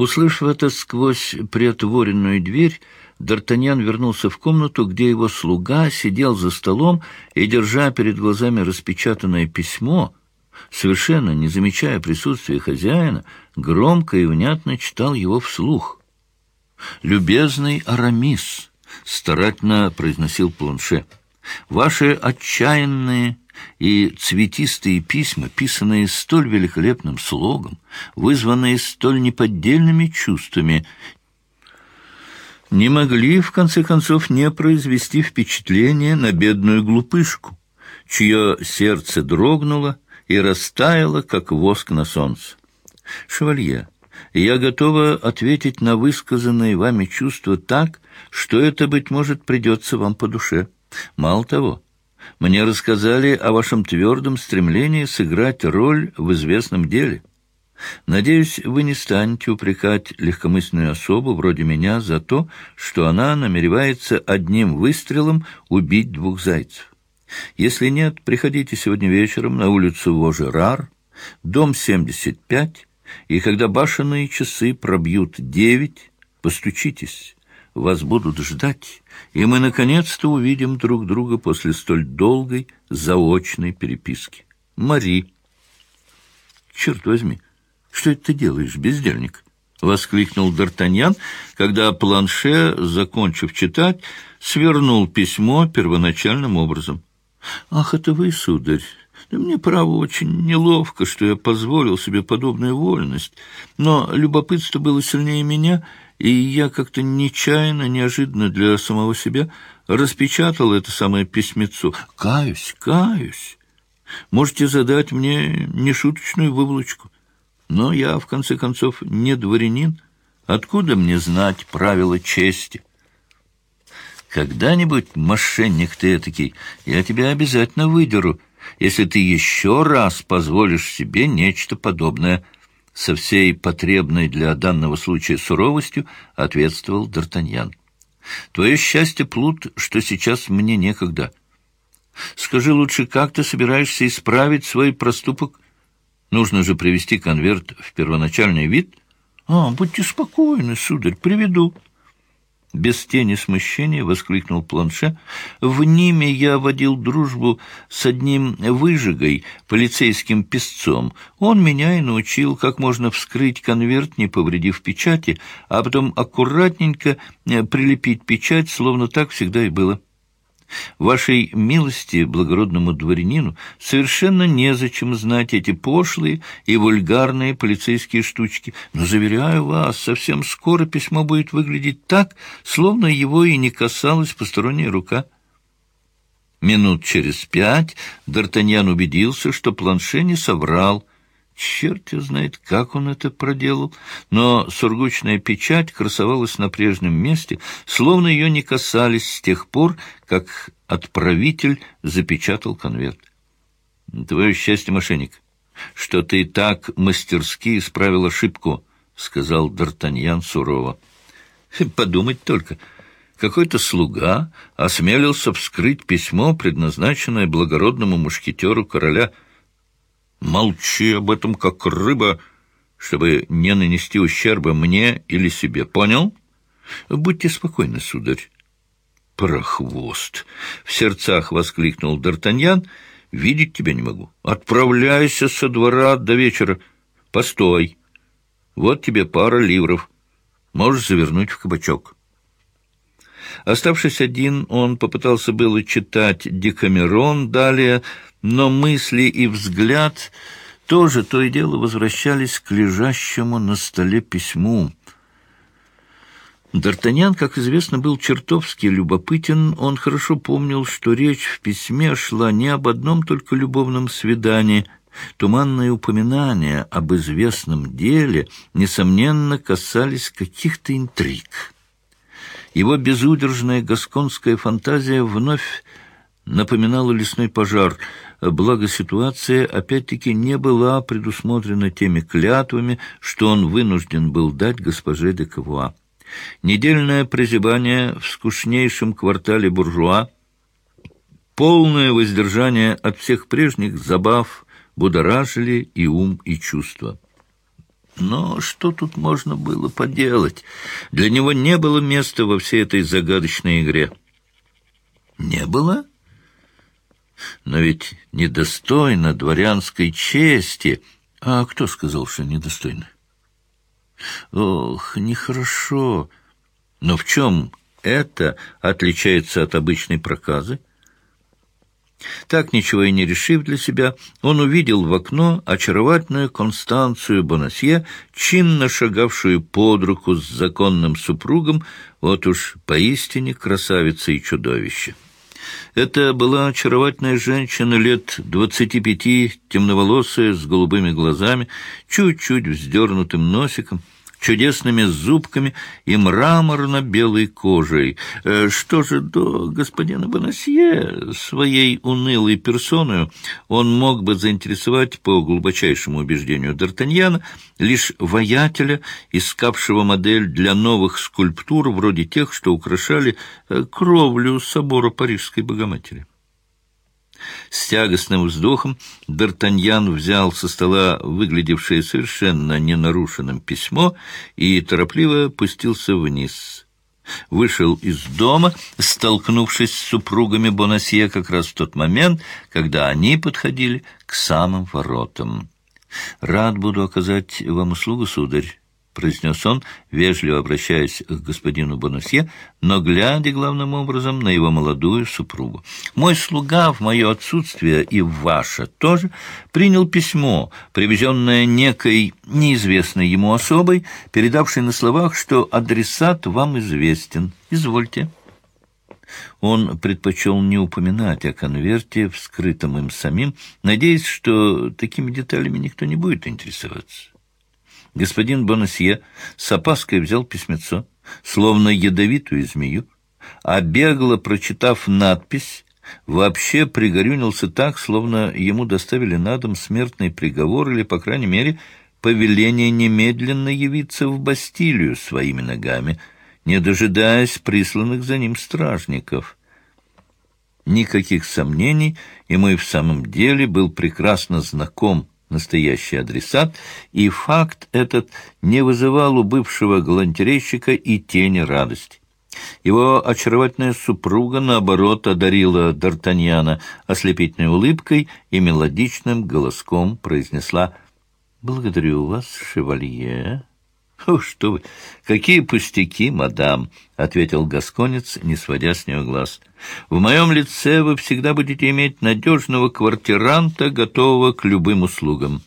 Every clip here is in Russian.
Услышав это сквозь приотворенную дверь, Д'Артаньян вернулся в комнату, где его слуга сидел за столом и, держа перед глазами распечатанное письмо, совершенно не замечая присутствия хозяина, громко и внятно читал его вслух. «Любезный Арамис», — старательно произносил планше, — «ваши отчаянные и цветистые письма, писанные столь великолепным слогом, вызванные столь неподдельными чувствами, не могли, в конце концов, не произвести впечатление на бедную глупышку, чье сердце дрогнуло и растаяло, как воск на солнце. Шевалье, я готова ответить на высказанные вами чувства так, что это, быть может, придется вам по душе. Мало того, мне рассказали о вашем твердом стремлении сыграть роль в известном деле. Надеюсь, вы не станете упрекать легкомысленную особу вроде меня за то, что она намеревается одним выстрелом убить двух зайцев. Если нет, приходите сегодня вечером на улицу Вожерар, дом 75, и когда башенные часы пробьют девять, постучитесь, вас будут ждать, и мы наконец-то увидим друг друга после столь долгой заочной переписки. Мари. Черт возьми, что это ты делаешь, бездельник? — воскликнул Д'Артаньян, когда Планше, закончив читать, свернул письмо первоначальным образом. — Ах, это вы, сударь! Да мне, право, очень неловко, что я позволил себе подобную вольность. Но любопытство было сильнее меня, и я как-то нечаянно, неожиданно для самого себя распечатал это самое письмецо. Каюсь, каюсь. Можете задать мне нешуточную выволочку. Но я, в конце концов, не дворянин. Откуда мне знать правила чести? Когда-нибудь, мошенник ты этакий, я тебя обязательно выдеру, если ты еще раз позволишь себе нечто подобное — со всей потребной для данного случая суровостью ответствовал Д'Артаньян. «Твое счастье, Плут, что сейчас мне некогда. Скажи лучше, как ты собираешься исправить свой проступок? Нужно же привести конверт в первоначальный вид». «А, будьте спокойны, сударь, приведу». Без тени смущения воскликнул Планше. «В Ниме я водил дружбу с одним выжигой, полицейским песцом. Он меня и научил, как можно вскрыть конверт, не повредив печати, а потом аккуратненько э, прилепить печать, словно так всегда и было». Вашей милости, благородному дворянину, совершенно незачем знать эти пошлые и вульгарные полицейские штучки. Но, заверяю вас, совсем скоро письмо будет выглядеть так, словно его и не касалась посторонняя рука. Минут через пять Д'Артаньян убедился, что Планше не соврал, Черт его знает, как он это проделал, но сургучная печать красовалась на прежнем месте, словно ее не касались с тех пор, как отправитель запечатал конверт. «Твое счастье, мошенник, что ты так мастерски исправил ошибку», — сказал Д'Артаньян сурово. «Подумать только». Какой-то слуга осмелился вскрыть письмо, предназначенное благородному мушкетеру короля — Молчи об этом, как рыба, чтобы не нанести ущерба мне или себе. Понял? Будьте спокойны, сударь. Прохвост! В сердцах воскликнул Д'Артаньян. Видеть тебя не могу. Отправляйся со двора до вечера. Постой. Вот тебе пара ливров. Можешь завернуть в кабачок. Оставшись один, он попытался было читать «Декамерон» далее, но мысли и взгляд тоже то и дело возвращались к лежащему на столе письму. Д'Артаньян, как известно, был чертовски любопытен. Он хорошо помнил, что речь в письме шла не об одном только любовном свидании. Туманные упоминания об известном деле, несомненно, касались каких-то интриг. Его безудержная гасконская фантазия вновь напоминала лесной пожар, благо ситуация опять-таки не была предусмотрена теми клятвами, что он вынужден был дать госпоже де Кавуа. Недельное прозябание в скучнейшем квартале буржуа, полное воздержание от всех прежних забав будоражили и ум, и чувства. Но что тут можно было поделать? Для него не было места во всей этой загадочной игре. Не было? Но ведь недостойно дворянской чести. А кто сказал, что недостойно? Ох, нехорошо. Но в чем это отличается от обычной проказы? Так, ничего и не решив для себя, он увидел в окно очаровательную Констанцию Бонасье, чинно шагавшую под руку с законным супругом, вот уж поистине красавица и чудовище. Это была очаровательная женщина лет двадцати пяти, темноволосая, с голубыми глазами, чуть-чуть вздернутым носиком, чудесными зубками и мраморно-белой кожей. Э, что же до господина Бонасье, своей унылой персоною он мог бы заинтересовать по глубочайшему убеждению Д'Артаньяна лишь воятеля, искавшего модель для новых скульптур вроде тех, что украшали э, кровлю собора Парижской Богоматери. С тягостным вздохом Д'Артаньян взял со стола выглядевшее совершенно ненарушенным письмо и торопливо пустился вниз. Вышел из дома, столкнувшись с супругами Бонасье как раз в тот момент, когда они подходили к самым воротам. «Рад буду оказать вам услугу, сударь», — произнес он, вежливо обращаясь к господину Бонасье, но глядя главным образом на его молодую супругу. «Мой слуга в мое отсутствие и в ваше тоже принял письмо, привезенное некой неизвестной ему особой, передавшей на словах, что адресат вам известен. Извольте». Он предпочел не упоминать о конверте, вскрытом им самим, надеясь, что такими деталями никто не будет интересоваться. Господин Бонасье с опаской взял письмецо, словно ядовитую змею, а бегло прочитав надпись, вообще пригорюнился так, словно ему доставили на дом смертный приговор или, по крайней мере, повеление немедленно явиться в Бастилию своими ногами, не дожидаясь присланных за ним стражников. Никаких сомнений, ему и в самом деле был прекрасно знаком настоящий адресат, и факт этот не вызывал у бывшего галантерейщика и тени радости. Его очаровательная супруга, наоборот, одарила Д'Артаньяна ослепительной улыбкой и мелодичным голоском произнесла «Благодарю вас, шевалье». «О, что вы! Какие пустяки, мадам!» — ответил Гасконец, не сводя с нее глаз. «В моем лице вы всегда будете иметь надежного квартиранта, готового к любым услугам».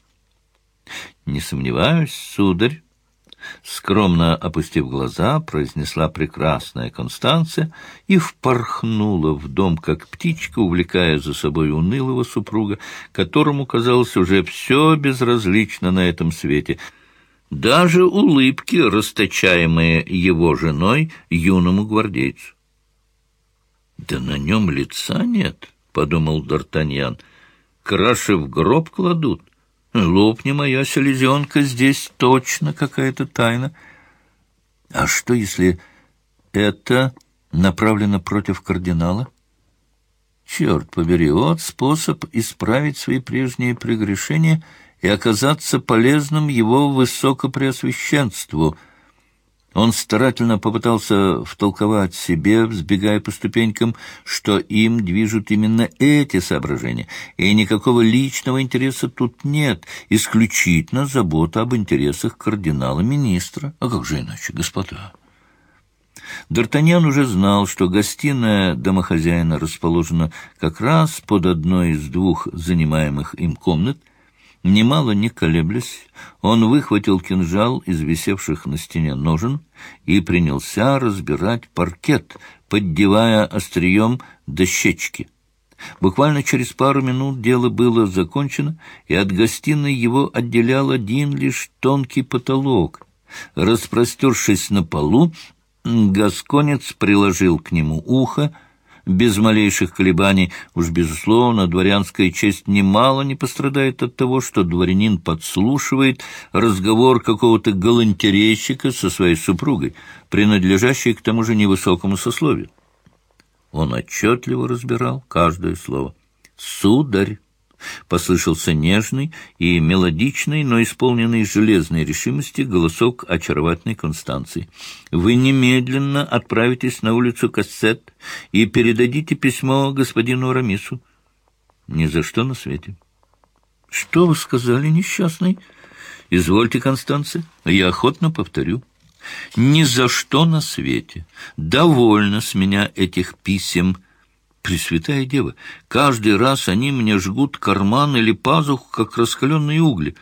«Не сомневаюсь, сударь», — скромно опустив глаза, произнесла прекрасная Констанция и впорхнула в дом, как птичка, увлекая за собой унылого супруга, которому, казалось, уже все безразлично на этом свете — даже улыбки, расточаемые его женой юному гвардейцу. «Да на нем лица нет», — подумал Д'Артаньян. «Краши в гроб кладут. Лопни моя селезенка, здесь точно какая-то тайна. А что, если это направлено против кардинала?» Черт побери, вот способ исправить свои прежние прегрешения — и оказаться полезным его высокопреосвященству. Он старательно попытался втолковать себе, взбегая по ступенькам, что им движут именно эти соображения, и никакого личного интереса тут нет, исключительно забота об интересах кардинала-министра. А как же иначе, господа? Д'Артаньян уже знал, что гостиная домохозяина расположена как раз под одной из двух занимаемых им комнат — Немало не колеблясь, он выхватил кинжал из висевших на стене ножен и принялся разбирать паркет, поддевая острием дощечки. Буквально через пару минут дело было закончено, и от гостиной его отделял один лишь тонкий потолок. Распростершись на полу, Гасконец приложил к нему ухо, без малейших колебаний. Уж, безусловно, дворянская честь немало не пострадает от того, что дворянин подслушивает разговор какого-то галантерейщика со своей супругой, принадлежащей к тому же невысокому сословию. Он отчетливо разбирал каждое слово. «Сударь, Послышался нежный и мелодичный, но исполненный железной решимости голосок очаровательной Констанции. «Вы немедленно отправитесь на улицу Кассет и передадите письмо господину Рамису». «Ни за что на свете». «Что вы сказали, несчастный?» «Извольте, Констанция, я охотно повторю». «Ни за что на свете. Довольно с меня этих писем». Пресвятая Дева, каждый раз они мне жгут карман или пазуху, как раскаленные угли.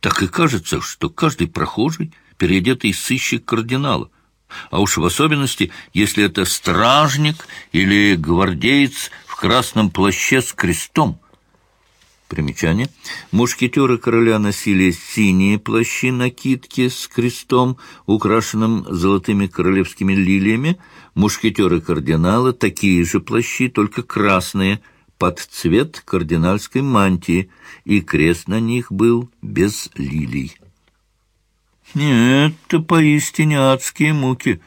Так и кажется, что каждый прохожий — переодетый сыщик кардинала. А уж в особенности, если это стражник или гвардеец в красном плаще с крестом — Примечание. Мушкетеры короля носили синие плащи-накидки с крестом, украшенным золотыми королевскими лилиями. Мушкетеры кардинала такие же плащи, только красные, под цвет кардинальской мантии, и крест на них был без лилий. Нет, это поистине адские муки.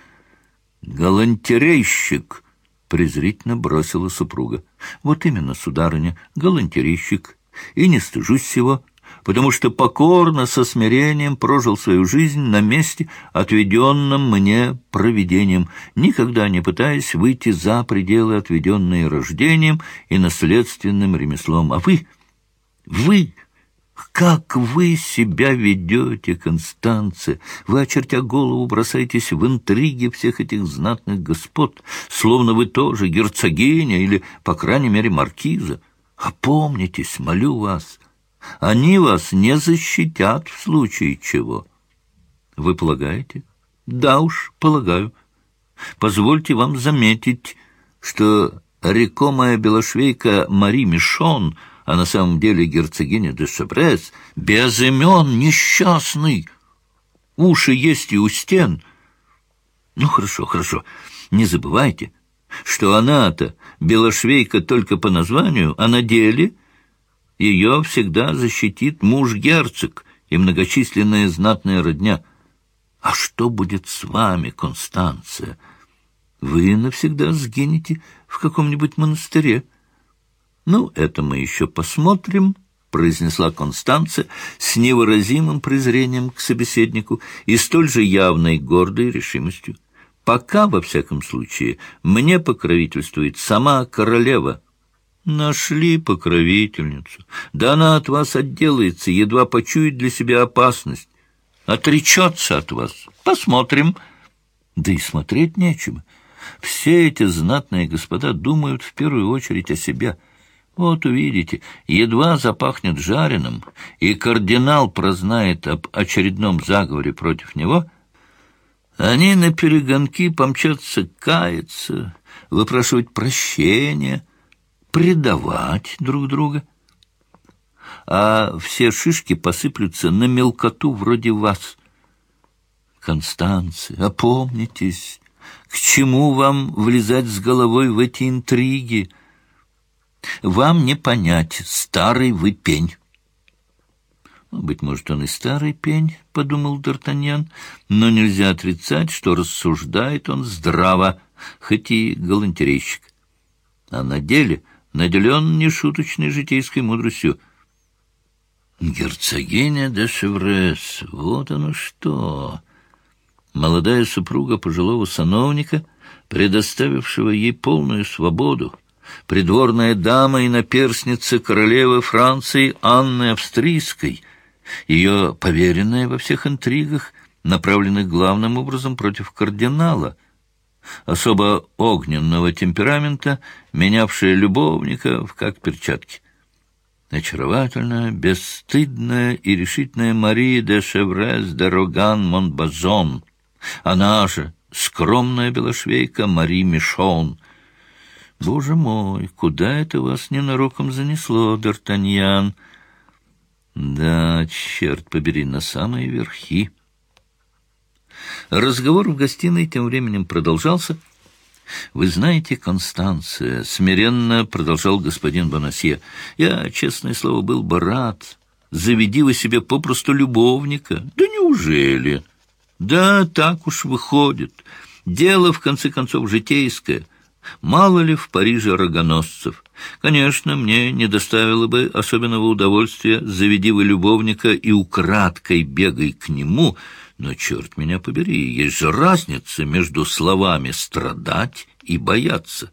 Галантерейщик — презрительно бросила супруга. «Вот именно, сударыня, галантерейщик и не стыжусь всего, потому что покорно, со смирением прожил свою жизнь на месте, отведенном мне провидением, никогда не пытаясь выйти за пределы, отведенные рождением и наследственным ремеслом. А вы, вы... Как вы себя ведете, Констанция? Вы, очертя голову, бросаетесь в интриги всех этих знатных господ, словно вы тоже герцогиня или, по крайней мере, маркиза. Опомнитесь, молю вас. Они вас не защитят в случае чего. Вы полагаете? Да уж, полагаю. Позвольте вам заметить, что рекомая белошвейка Мари Мишон, а на самом деле герцогиня де Шабрес, без имен несчастный. Уши есть и у стен. Ну, хорошо, хорошо. Не забывайте, что она-то белошвейка только по названию, а на деле ее всегда защитит муж-герцог и многочисленная знатная родня. А что будет с вами, Констанция? Вы навсегда сгинете в каком-нибудь монастыре. Ну, это мы еще посмотрим, — произнесла Констанция с невыразимым презрением к собеседнику и столь же явной гордой решимостью. Пока, во всяком случае, мне покровительствует сама королева. Нашли покровительницу. Да она от вас отделается, едва почует для себя опасность. Отречется от вас. Посмотрим. Да и смотреть нечего. Все эти знатные господа думают в первую очередь о себе. Вот увидите, едва запахнет жареным, и кардинал прознает об очередном заговоре против него — они на перегонки помчатся каяться, выпрашивать прощения, предавать друг друга. А все шишки посыплются на мелкоту вроде вас. Констанция, опомнитесь, к чему вам влезать с головой в эти интриги? Вам не понять, старый вы пень. «Быть может, он и старый пень», — подумал Д'Артаньян, «но нельзя отрицать, что рассуждает он здраво, хоть и галантерейщик. А на деле наделен нешуточной житейской мудростью. Герцогиня де Шеврес, вот оно что!» Молодая супруга пожилого сановника, предоставившего ей полную свободу, придворная дама и наперсница королевы Франции Анны Австрийской — ее поверенная во всех интригах, направленных главным образом против кардинала, особо огненного темперамента, менявшая любовников как перчатки. Очаровательная, бесстыдная и решительная Мария де Шеврес де Роган Монбазон. Она же, скромная белошвейка Мари Мишон. Боже мой, куда это вас ненароком занесло, Д'Артаньян? — да, черт побери, на самые верхи. Разговор в гостиной тем временем продолжался. «Вы знаете, Констанция, — смиренно продолжал господин Бонасье, — я, честное слово, был бы рад. Заведи вы себе попросту любовника. Да неужели? Да, так уж выходит. Дело, в конце концов, житейское. Мало ли в Париже рогоносцев. Конечно, мне не доставило бы особенного удовольствия, заведи вы любовника и украдкой бегай к нему, но, черт меня побери, есть же разница между словами «страдать» и «бояться».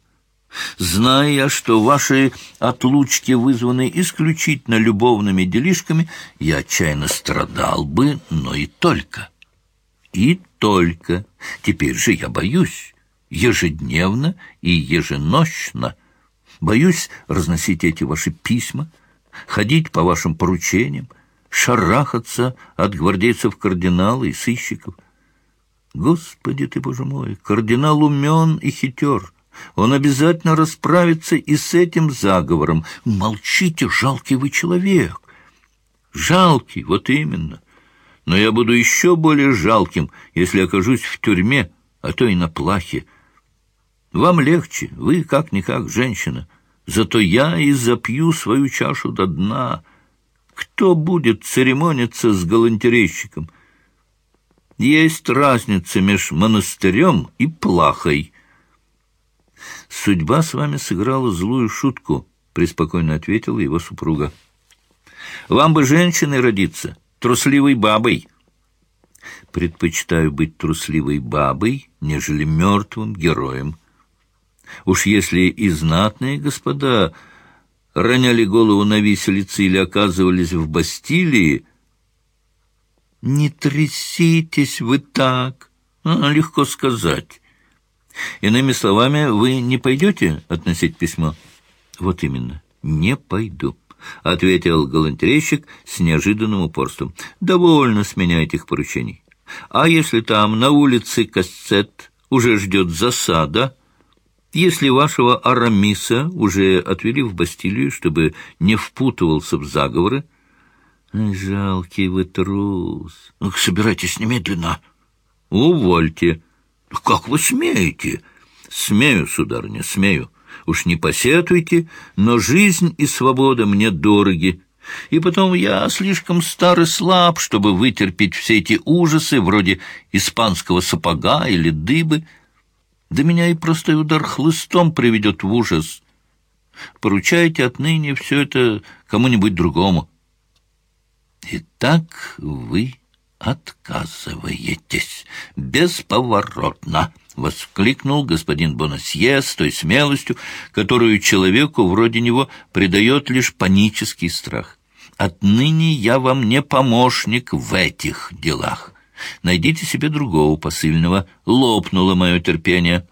Зная, что ваши отлучки вызваны исключительно любовными делишками, я отчаянно страдал бы, но и только. И только. Теперь же я боюсь ежедневно и еженощно. Боюсь разносить эти ваши письма, ходить по вашим поручениям, шарахаться от гвардейцев кардинала и сыщиков. Господи ты, Боже мой, кардинал умен и хитер. Он обязательно расправится и с этим заговором. Молчите, жалкий вы человек. Жалкий, вот именно. Но я буду еще более жалким, если окажусь в тюрьме, а то и на плахе. Вам легче, вы как-никак женщина. Зато я и запью свою чашу до дна». Кто будет церемониться с галантерейщиком? Есть разница между монастырем и плахой. Судьба с вами сыграла злую шутку, преспокойно ответила его супруга. Вам бы женщиной родиться, трусливой бабой. Предпочитаю быть трусливой бабой, нежели мертвым героем. Уж если и знатные господа роняли голову на виселице или оказывались в Бастилии, «Не тряситесь вы так!» а, «Легко сказать». Иными словами, вы не пойдете относить письмо? Вот именно, не пойду, — ответил галантерейщик с неожиданным упорством. Довольно с меня этих поручений. А если там, на улице Кассет, уже ждет засада, если вашего Арамиса уже отвели в Бастилию, чтобы не впутывался в заговоры, жалкий вы трус. Ну, собирайтесь немедленно. Увольте. Как вы смеете? Смею, сударыня, смею. Уж не посетуйте, но жизнь и свобода мне дороги. И потом я слишком стар и слаб, чтобы вытерпеть все эти ужасы, вроде испанского сапога или дыбы, да меня и простой удар хлыстом приведет в ужас. Поручайте отныне все это кому-нибудь другому. Итак, вы отказываетесь бесповоротно, — воскликнул господин Бонасье с той смелостью, которую человеку вроде него придает лишь панический страх. Отныне я вам не помощник в этих делах. Найдите себе другого посыльного. Лопнуло мое терпение».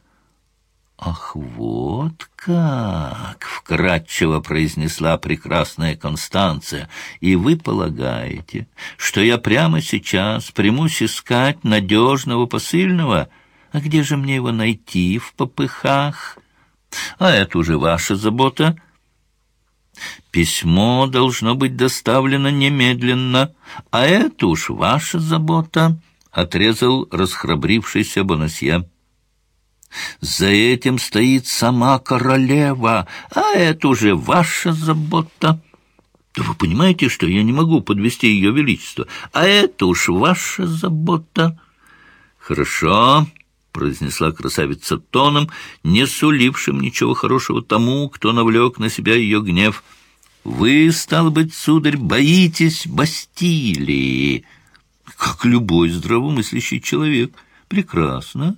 «Ах, вот как!» — вкратчиво произнесла прекрасная Констанция. «И вы полагаете, что я прямо сейчас примусь искать надежного посыльного? А где же мне его найти в попыхах? А это уже ваша забота». Письмо должно быть доставлено немедленно, а это уж ваша забота, — отрезал расхрабрившийся Бонасье. За этим стоит сама королева, а это уже ваша забота. Да вы понимаете, что я не могу подвести ее величество, а это уж ваша забота. Хорошо, — произнесла красавица тоном, не сулившим ничего хорошего тому, кто навлек на себя ее гнев — вы, стал быть, сударь, боитесь Бастилии, как любой здравомыслящий человек. Прекрасно.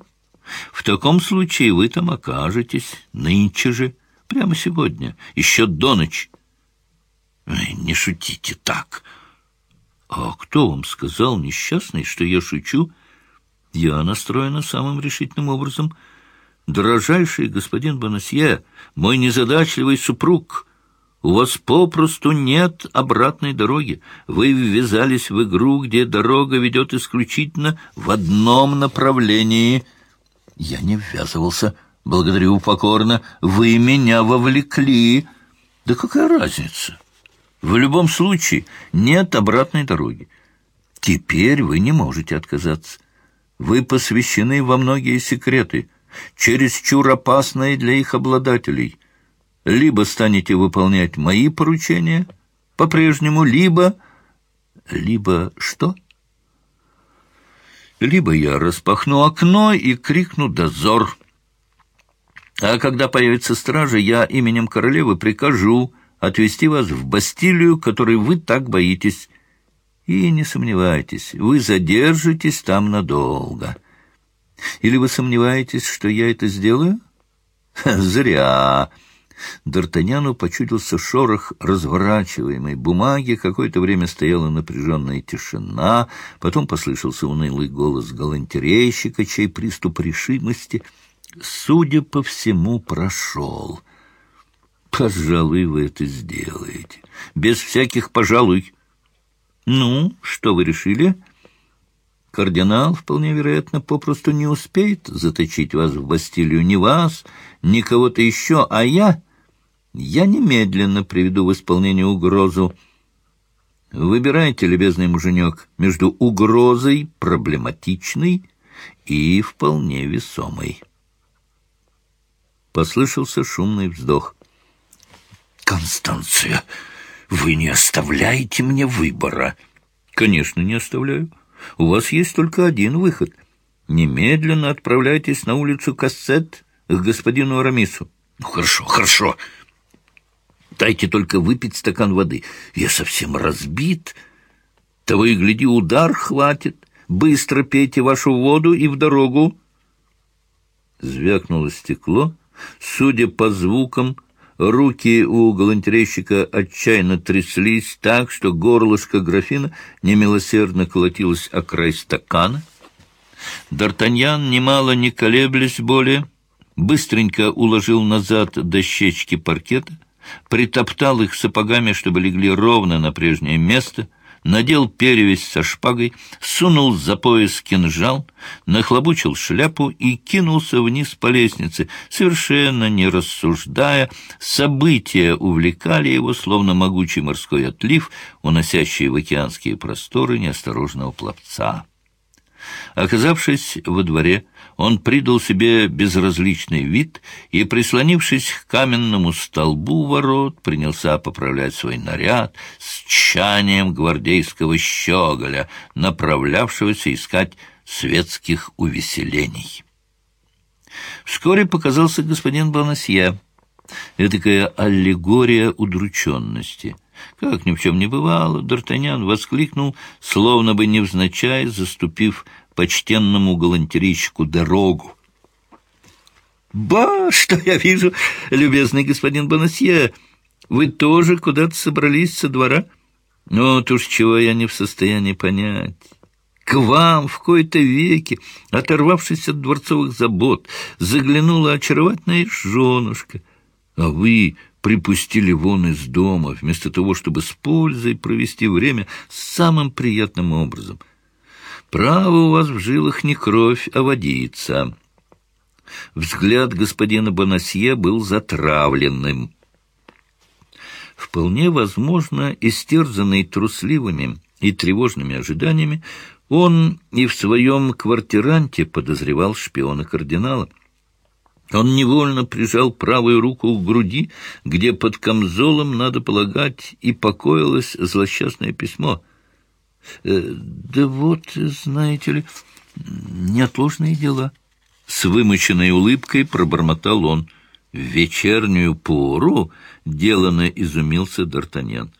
В таком случае вы там окажетесь нынче же, прямо сегодня, еще до ночи. Не шутите так. А кто вам сказал, несчастный, что я шучу? Я настроена самым решительным образом. Дорожайший господин Бонасье, мой незадачливый супруг — у вас попросту нет обратной дороги. Вы ввязались в игру, где дорога ведет исключительно в одном направлении. Я не ввязывался. Благодарю покорно. Вы меня вовлекли. Да какая разница? В любом случае нет обратной дороги. Теперь вы не можете отказаться. Вы посвящены во многие секреты, чересчур опасные для их обладателей — либо станете выполнять мои поручения по-прежнему, либо... Либо что? Либо я распахну окно и крикну «Дозор!» А когда появится стража, я именем королевы прикажу отвезти вас в Бастилию, которой вы так боитесь. И не сомневайтесь, вы задержитесь там надолго. Или вы сомневаетесь, что я это сделаю? Зря. Д'Артаньяну почудился шорох разворачиваемой бумаги, какое-то время стояла напряженная тишина, потом послышался унылый голос галантерейщика, чей приступ решимости, судя по всему, прошел. «Пожалуй, вы это сделаете. Без всяких «пожалуй». «Ну, что вы решили?» Кардинал, вполне вероятно, попросту не успеет заточить вас в Бастилию. Ни вас, ни кого-то еще, а я... Я немедленно приведу в исполнение угрозу. Выбирайте, любезный муженек, между угрозой проблематичной и вполне весомой. Послышался шумный вздох. «Констанция, вы не оставляете мне выбора?» «Конечно, не оставляю. У вас есть только один выход. Немедленно отправляйтесь на улицу Кассет к господину Арамису». «Ну, хорошо, хорошо». Дайте только выпить стакан воды. Я совсем разбит. Того и гляди, удар хватит. Быстро пейте вашу воду и в дорогу. Звякнуло стекло. Судя по звукам, руки у галантерейщика отчаянно тряслись так, что горлышко графина немилосердно колотилось о край стакана. Д'Артаньян, немало не колеблясь более, быстренько уложил назад дощечки паркета, притоптал их сапогами, чтобы легли ровно на прежнее место, надел перевязь со шпагой, сунул за пояс кинжал, нахлобучил шляпу и кинулся вниз по лестнице, совершенно не рассуждая. События увлекали его, словно могучий морской отлив, уносящий в океанские просторы неосторожного пловца. Оказавшись во дворе, он придал себе безразличный вид и, прислонившись к каменному столбу ворот, принялся поправлять свой наряд с тщанием гвардейского щеголя, направлявшегося искать светских увеселений. Вскоре показался господин Бонасье, этакая аллегория удрученности. Как ни в чем не бывало, Д'Артаньян воскликнул, словно бы невзначай, заступив почтенному галантерийщику дорогу. «Ба, что я вижу, любезный господин Бонасье! Вы тоже куда-то собрались со двора? Ну, вот уж чего я не в состоянии понять. К вам в кои-то веке, оторвавшись от дворцовых забот, заглянула очаровательная женушка, а вы припустили вон из дома, вместо того, чтобы с пользой провести время самым приятным образом — Право у вас в жилах не кровь, а водица. Взгляд господина Бонасье был затравленным. Вполне возможно, истерзанный трусливыми и тревожными ожиданиями, он и в своем квартиранте подозревал шпиона кардинала. Он невольно прижал правую руку к груди, где под камзолом, надо полагать, и покоилось злосчастное письмо — да вот, знаете ли, неотложные дела. С вымученной улыбкой пробормотал он. В вечернюю пору делано изумился Д'Артаньян.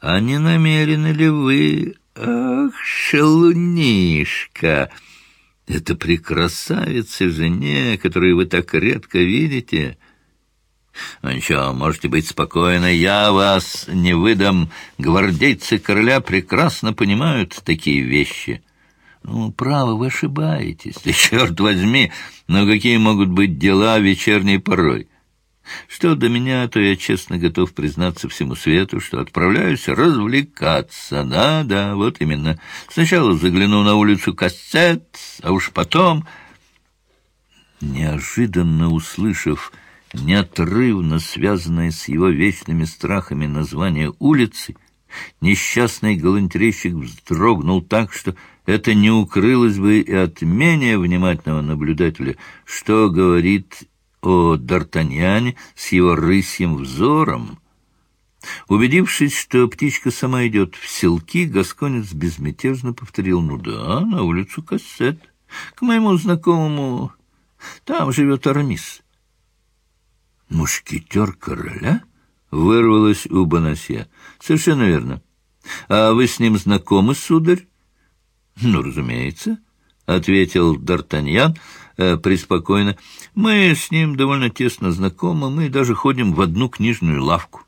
А не намерены ли вы... Ах, шалунишка! Это при красавице жене, которую вы так редко видите... Ну ничего, можете быть спокойны, я вас не выдам. Гвардейцы короля прекрасно понимают такие вещи. Ну, право, вы ошибаетесь. Да черт возьми, но какие могут быть дела вечерней порой? Что до меня, то я честно готов признаться всему свету, что отправляюсь развлекаться. Да-да, вот именно. Сначала загляну на улицу Кассет, а уж потом... Неожиданно услышав неотрывно связанное с его вечными страхами название улицы, несчастный галантерейщик вздрогнул так, что это не укрылось бы и от менее внимательного наблюдателя, что говорит о Д'Артаньяне с его рысьим взором. Убедившись, что птичка сама идет в селки, Гасконец безмятежно повторил, «Ну да, на улицу Кассет, к моему знакомому, там живет Арамис». Мушкетер короля? Вырвалось у Бонасье. Совершенно верно. А вы с ним знакомы, сударь? Ну, разумеется, — ответил Д'Артаньян э, преспокойно. Мы с ним довольно тесно знакомы, мы даже ходим в одну книжную лавку.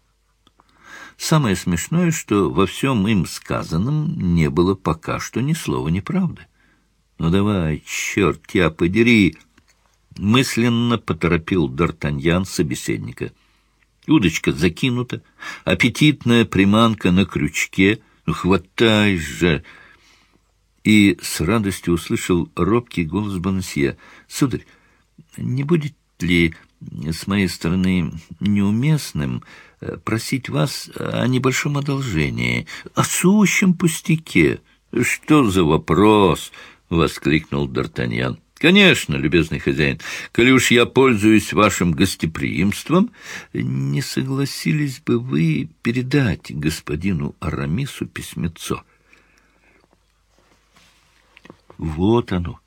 Самое смешное, что во всем им сказанном не было пока что ни слова неправды. «Ну давай, черт тебя подери!» Мысленно поторопил Д'Артаньян собеседника. Удочка закинута, аппетитная приманка на крючке. Ну, хватай же! И с радостью услышал робкий голос Бонасье. «Сударь, не будет ли с моей стороны неуместным э, просить вас о небольшом одолжении, о сущем пустяке. — Что за вопрос? — воскликнул Д'Артаньян. — Конечно, любезный хозяин, коли уж я пользуюсь вашим гостеприимством, не согласились бы вы передать господину Арамису письмецо? — Вот оно,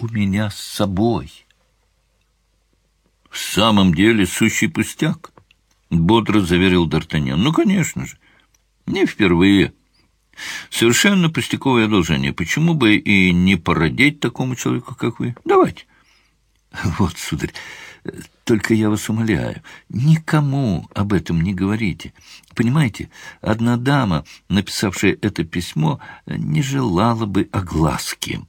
у меня с собой. — в самом деле сущий пустяк, — бодро заверил Д'Артаньян. — Ну, конечно же, не впервые. Совершенно пустяковое одолжение. Почему бы и не породить такому человеку, как вы? Давайте. Вот, сударь, только я вас умоляю, никому об этом не говорите. Понимаете, одна дама, написавшая это письмо, не желала бы огласки.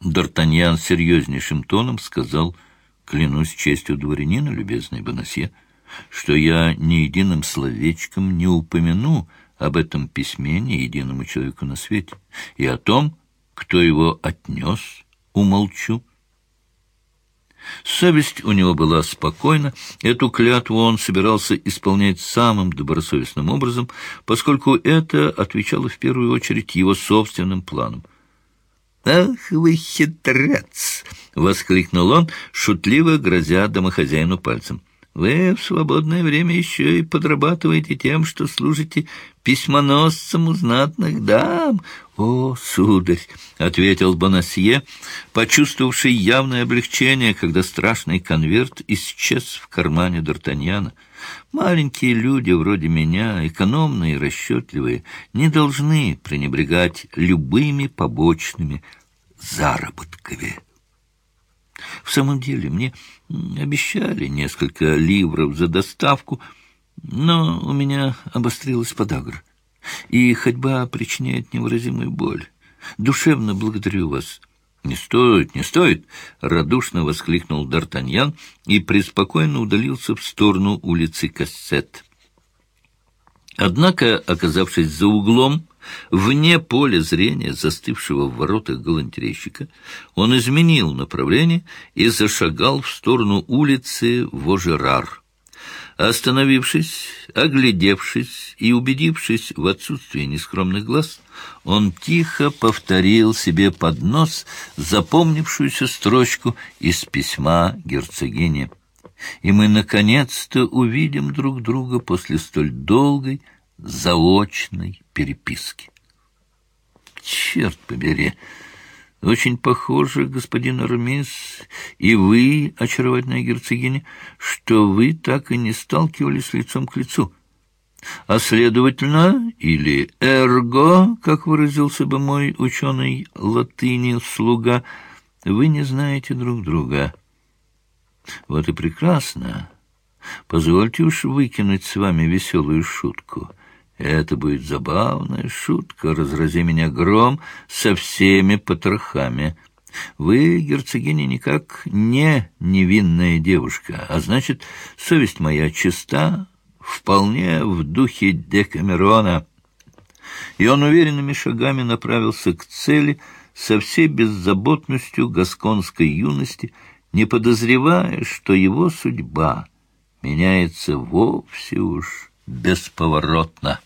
Д'Артаньян серьезнейшим тоном сказал — Клянусь честью дворянина, любезный Бонасье, что я ни единым словечком не упомяну об этом письме ни единому человеку на свете, и о том, кто его отнес, умолчу. Совесть у него была спокойна, эту клятву он собирался исполнять самым добросовестным образом, поскольку это отвечало в первую очередь его собственным планам. «Ах вы хитрец!» — воскликнул он, шутливо грозя домохозяину пальцем. «Вы в свободное время еще и подрабатываете тем, что служите письмоносцем у знатных дам». «О, сударь!» — ответил Бонасье, почувствовавший явное облегчение, когда страшный конверт исчез в кармане Д'Артаньяна. Маленькие люди вроде меня, экономные и расчетливые, не должны пренебрегать любыми побочными заработками. В самом деле, мне обещали несколько ливров за доставку, но у меня обострилась подагра, и ходьба причиняет невыразимую боль. Душевно благодарю вас. — Не стоит, не стоит! — радушно воскликнул Д'Артаньян и преспокойно удалился в сторону улицы Кассет. Однако, оказавшись за углом, вне поля зрения застывшего в воротах галантерейщика, он изменил направление и зашагал в сторону улицы Вожерар. Остановившись, оглядевшись и убедившись в отсутствии нескромных глаз, он тихо повторил себе под нос запомнившуюся строчку из письма герцогини. «И мы, наконец-то, увидим друг друга после столь долгой, заочной переписки». «Черт побери!» Очень похоже, господин Армис, и вы, очаровательная герцогиня, что вы так и не сталкивались лицом к лицу. А следовательно, или «эрго», как выразился бы мой ученый латыни слуга, вы не знаете друг друга. Вот и прекрасно. Позвольте уж выкинуть с вами веселую шутку — это будет забавная шутка, разрази меня гром со всеми потрохами. Вы, герцогиня, никак не невинная девушка, а значит, совесть моя чиста, вполне в духе Декамерона. И он уверенными шагами направился к цели со всей беззаботностью гасконской юности, не подозревая, что его судьба меняется вовсе уж бесповоротно.